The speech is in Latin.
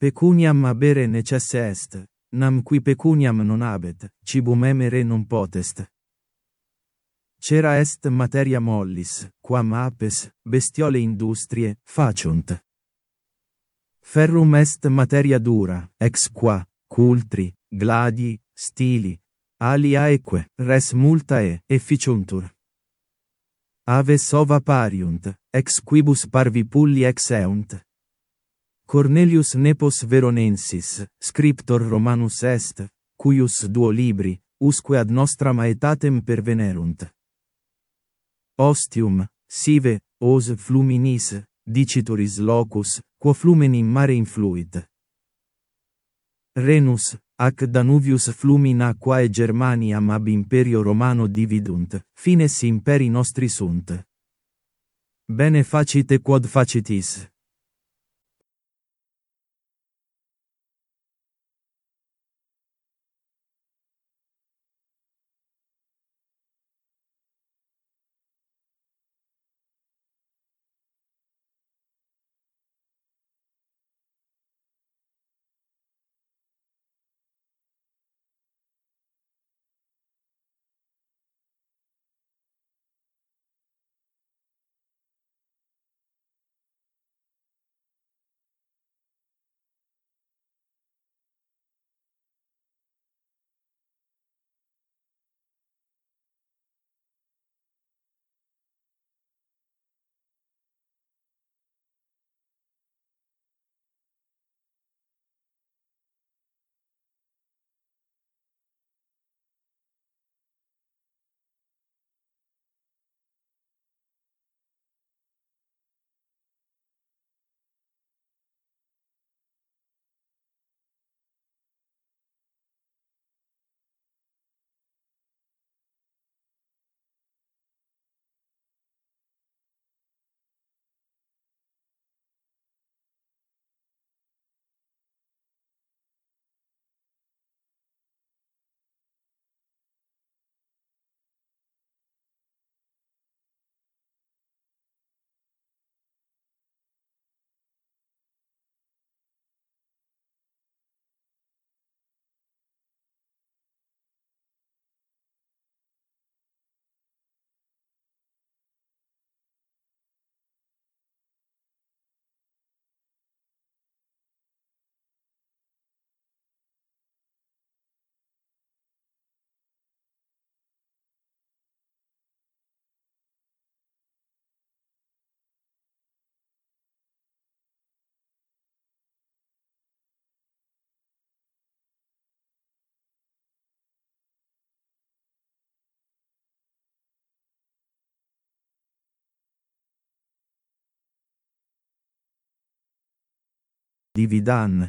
Pecuniam habere necesse est, nam qui pecuniam non habet, cibum emere non potest. Cera est materia mollis, quam apes, bestiole industrie, faciunt. Ferrum est materia dura, ex qua, cultri, gladii, stili, aliaeque, res multae, efficiuntur. Ave sova pariunt, ex quibus parvi pulli ex eunt. Cornelius Nepos Veronensis, scriptor Romanus est, cuius duo libri, usque ad nostra maetatem pervenerunt. Ostium, sive, os fluminis, dicitoris locus, quo flumen in mare influit. Renus, ac Danuvius flumina quae Germaniam ab imperio Romano dividunt, fines imperi nostri sunt. Bene facite quod facitis. Dividan,